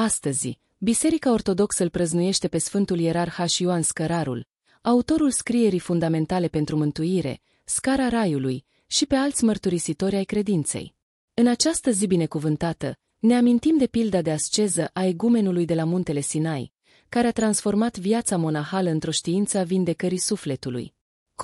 Astăzi, Biserica Ortodoxă îl prăznuiește pe Sfântul Ierarh Ioan Scărarul, autorul scrierii fundamentale pentru mântuire, Scara Raiului, și pe alți mărturisitori ai credinței. În această zi binecuvântată, ne amintim de pilda de asceză a egumenului de la muntele Sinai, care a transformat viața monahală într-o știință a vindecării sufletului.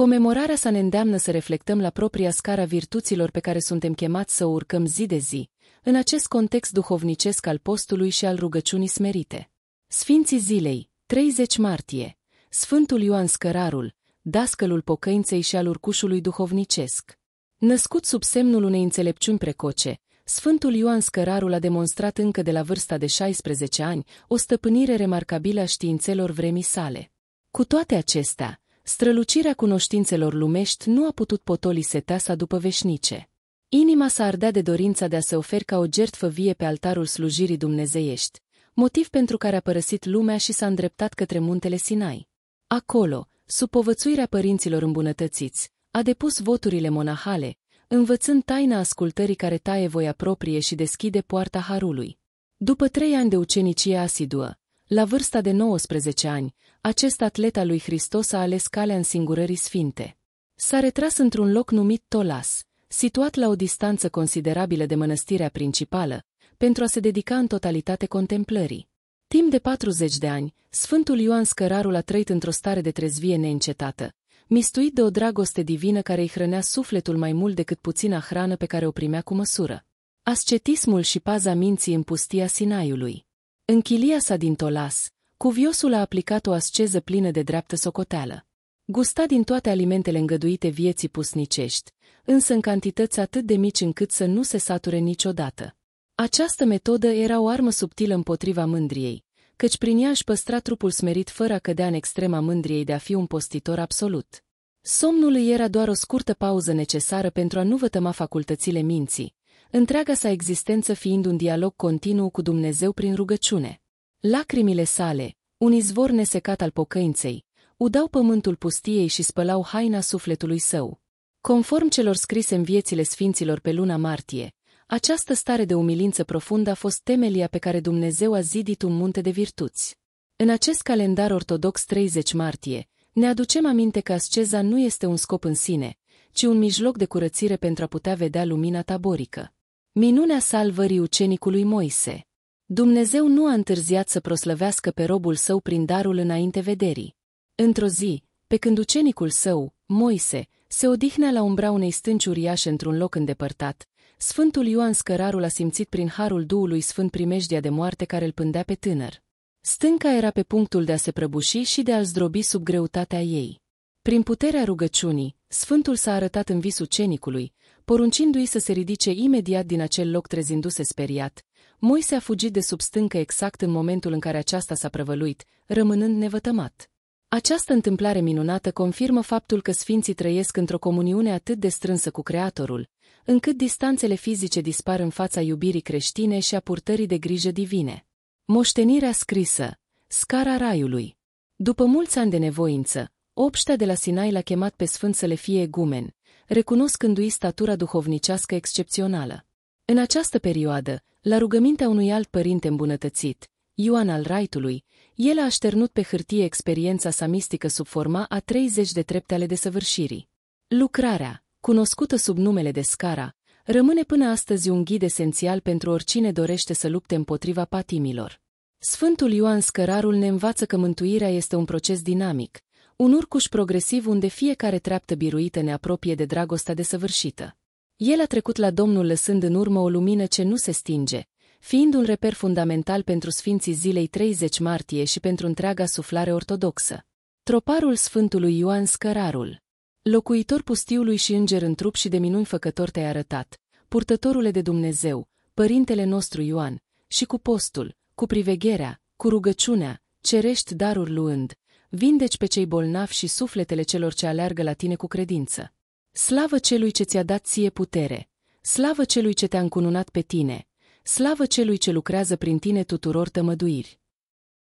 Comemorarea sa ne îndeamnă să reflectăm la propria scara virtuților pe care suntem chemați să o urcăm zi de zi, în acest context duhovnicesc al postului și al rugăciunii smerite. Sfinții zilei, 30 martie, Sfântul Ioan Scărarul, dascălul pocăinței și al urcușului duhovnicesc. Născut sub semnul unei înțelepciuni precoce, Sfântul Ioan Scărarul a demonstrat încă de la vârsta de 16 ani o stăpânire remarcabilă a științelor vremii sale. Cu toate acestea, strălucirea cunoștințelor lumești nu a putut potoli seteasa după veșnice. Inima s-a ardea de dorința de a se oferi ca o jertfă vie pe altarul slujirii dumnezeiești, motiv pentru care a părăsit lumea și s-a îndreptat către muntele Sinai. Acolo, sub povățuirea părinților îmbunătățiți, a depus voturile monahale, învățând taina ascultării care taie voia proprie și deschide poarta harului. După trei ani de ucenicie asiduă, la vârsta de 19 ani, acest atlet al lui Hristos a ales calea însingurării sfinte. S-a retras într-un loc numit Tolas, situat la o distanță considerabilă de mănăstirea principală, pentru a se dedica în totalitate contemplării. Timp de 40 de ani, Sfântul Ioan Scărarul a trăit într-o stare de trezvie neîncetată, mistuit de o dragoste divină care îi hrănea sufletul mai mult decât puțina hrană pe care o primea cu măsură. Ascetismul și paza minții în pustia Sinaiului. În chilia sa din Tolas, cuviosul a aplicat o asceză plină de dreaptă socoteală. Gusta din toate alimentele îngăduite vieții pusnicești, însă în cantități atât de mici încât să nu se sature niciodată. Această metodă era o armă subtilă împotriva mândriei, căci prin ea își păstra trupul smerit fără a cădea în extrema mândriei de a fi un postitor absolut. Somnul îi era doar o scurtă pauză necesară pentru a nu vătăma facultățile minții, întreaga sa existență fiind un dialog continuu cu Dumnezeu prin rugăciune. Lacrimile sale, un izvor nesecat al pocăinței, udau pământul pustiei și spălau haina sufletului său. Conform celor scrise în viețile sfinților pe luna martie, această stare de umilință profundă a fost temelia pe care Dumnezeu a zidit un munte de virtuți. În acest calendar ortodox 30 martie, ne aducem aminte că asceza nu este un scop în sine, ci un mijloc de curățire pentru a putea vedea lumina taborică. Minunea salvării ucenicului Moise. Dumnezeu nu a întârziat să proslăvească pe robul său prin darul înainte vederii. Într-o zi, pe când ucenicul său, Moise, se odihnea la umbra unei stânci uriașe într-un loc îndepărtat, Sfântul Ioan Scărarul a simțit prin harul Duhului Sfânt primejdia de moarte care îl pândea pe tânăr. Stânca era pe punctul de a se prăbuși și de a-l zdrobi sub greutatea ei. Prin puterea rugăciunii, Sfântul s-a arătat în vis ucenicului, poruncindu-i să se ridice imediat din acel loc trezindu-se speriat. Moise a fugit de sub stâncă exact în momentul în care aceasta s-a prăvăluit, rămânând nevătămat. Această întâmplare minunată confirmă faptul că sfinții trăiesc într-o comuniune atât de strânsă cu Creatorul, încât distanțele fizice dispar în fața iubirii creștine și a purtării de grijă divine. Moștenirea scrisă, scara raiului. După mulți ani de nevoință, obștea de la Sinai l-a chemat pe sfânt să le fie egumen, recunoscându-i statura duhovnicească excepțională. În această perioadă, la rugămintea unui alt părinte îmbunătățit, Ioan al Raitului, el a așternut pe hârtie experiența sa mistică sub forma a 30 de trepte ale desăvârșirii. Lucrarea, cunoscută sub numele de Scara, rămâne până astăzi un ghid esențial pentru oricine dorește să lupte împotriva patimilor. Sfântul Ioan Scărarul ne învață că mântuirea este un proces dinamic, un urcuș progresiv unde fiecare treaptă biruită ne apropie de dragostea desăvârșită. El a trecut la Domnul lăsând în urmă o lumină ce nu se stinge, fiind un reper fundamental pentru Sfinții Zilei 30 martie și pentru întreaga suflare ortodoxă. Troparul Sfântului Ioan Scărarul Locuitor pustiului și înger în trup și de minuni făcător te-ai arătat, purtătorule de Dumnezeu, părintele nostru Ioan, și cu postul, cu privegherea, cu rugăciunea, cerești daruri luând, vindeci pe cei bolnavi și sufletele celor ce aleargă la tine cu credință. Slavă celui ce ți-a dat ție putere, slavă celui ce te-a încununat pe tine, Slavă celui ce lucrează prin tine tuturor tămăduiri.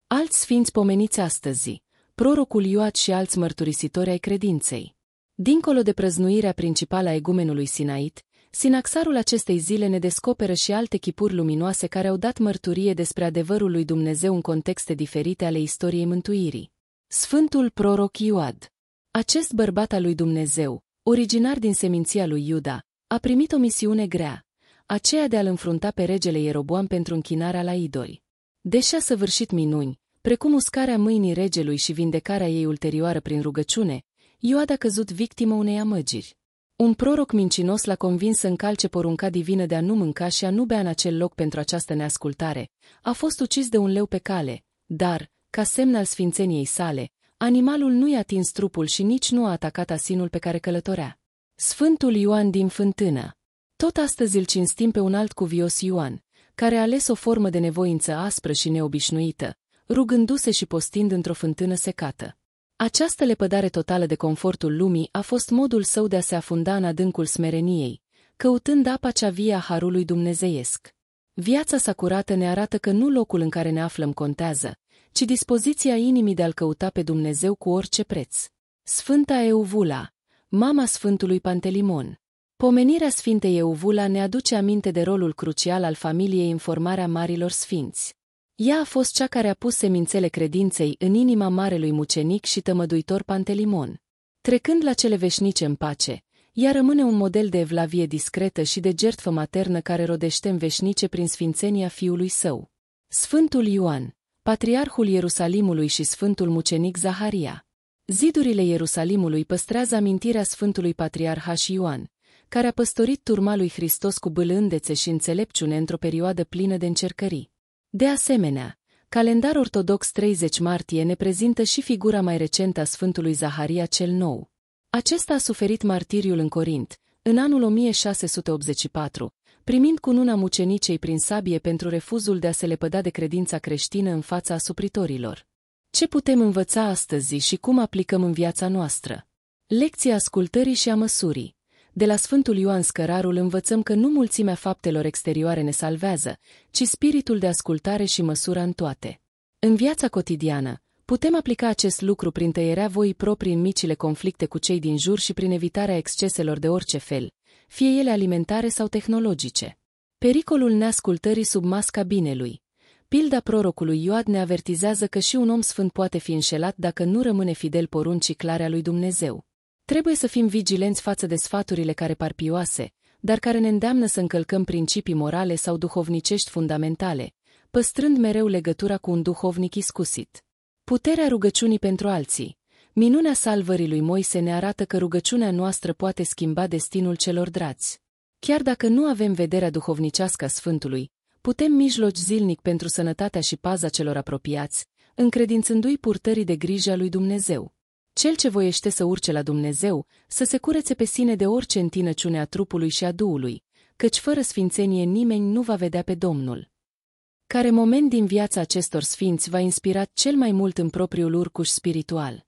Alți sfinți pomeniți astăzi, prorocul Ioat și alți mărturisitori ai credinței. Dincolo de prăznuirea principală a egumenului Sinait, Sinaxarul acestei zile ne descoperă și alte chipuri luminoase care au dat mărturie despre adevărul lui Dumnezeu în contexte diferite ale istoriei mântuirii. Sfântul proroc Ioad Acest bărbat al lui Dumnezeu, originar din seminția lui Iuda, a primit o misiune grea, aceea de a-l înfrunta pe regele Ieroboam pentru închinarea la idoli. Deși a săvârșit minuni, precum uscarea mâinii regelui și vindecarea ei ulterioară prin rugăciune, Ioad a căzut victimă unei amăgiri. Un proroc mincinos l-a convins să încalce porunca divină de a nu mânca și a nu bea în acel loc pentru această neascultare. A fost ucis de un leu pe cale, dar, ca semn al sfințeniei sale, animalul nu i-a atins trupul și nici nu a atacat asinul pe care călătorea. Sfântul Ioan din fântână Tot astăzi îl cinstim pe un alt cuvios Ioan, care a ales o formă de nevoință aspră și neobișnuită, rugându-se și postind într-o fântână secată. Această lepădare totală de confortul lumii a fost modul său de a se afunda în adâncul smereniei, căutând apa cea vie a harului dumnezeiesc. Viața sa curată ne arată că nu locul în care ne aflăm contează, ci dispoziția inimii de a-L căuta pe Dumnezeu cu orice preț. Sfânta Euvula, mama Sfântului Pantelimon. Pomenirea Sfintei Euvula ne aduce aminte de rolul crucial al familiei în formarea marilor sfinți. Ea a fost cea care a pus semințele credinței în inima marelui mucenic și tămăduitor Pantelimon. Trecând la cele veșnice în pace, ea rămâne un model de evlavie discretă și de jertfă maternă care rodește în veșnice prin sfințenia fiului său. Sfântul Ioan, Patriarhul Ierusalimului și Sfântul Mucenic Zaharia. Zidurile Ierusalimului păstrează amintirea Sfântului Patriarh Ioan, care a păstorit turma lui Hristos cu bâlândețe și înțelepciune într-o perioadă plină de încercării. De asemenea, calendar ortodox 30 martie ne prezintă și figura mai recentă a Sfântului Zaharia cel Nou. Acesta a suferit martiriul în Corint, în anul 1684, primind cununa mucenicei prin sabie pentru refuzul de a se lepăda de credința creștină în fața asupritorilor. Ce putem învăța astăzi și cum aplicăm în viața noastră? Lecția ascultării și a măsurii. De la Sfântul Ioan Scărarul învățăm că nu mulțimea faptelor exterioare ne salvează, ci spiritul de ascultare și măsura în toate. În viața cotidiană, putem aplica acest lucru prin tăierea voii proprii în micile conflicte cu cei din jur și prin evitarea exceselor de orice fel, fie ele alimentare sau tehnologice. Pericolul neascultării sub masca binelui. Pilda prorocului Ioad ne avertizează că și un om sfânt poate fi înșelat dacă nu rămâne fidel poruncii clare a lui Dumnezeu. Trebuie să fim vigilenți față de sfaturile care par pioase, dar care ne îndeamnă să încălcăm principii morale sau duhovnicești fundamentale, păstrând mereu legătura cu un duhovnic iscusit. Puterea rugăciunii pentru alții. Minunea salvării lui Moise ne arată că rugăciunea noastră poate schimba destinul celor dragi. Chiar dacă nu avem vederea duhovnicească a Sfântului, putem mijloci zilnic pentru sănătatea și paza celor apropiați, încredințându-i purtării de grijă a lui Dumnezeu. Cel ce voiește să urce la Dumnezeu, să se curețe pe sine de orice întinăciune a trupului și a duului, căci fără sfințenie nimeni nu va vedea pe Domnul. Care moment din viața acestor sfinți v-a inspirat cel mai mult în propriul urcuș spiritual?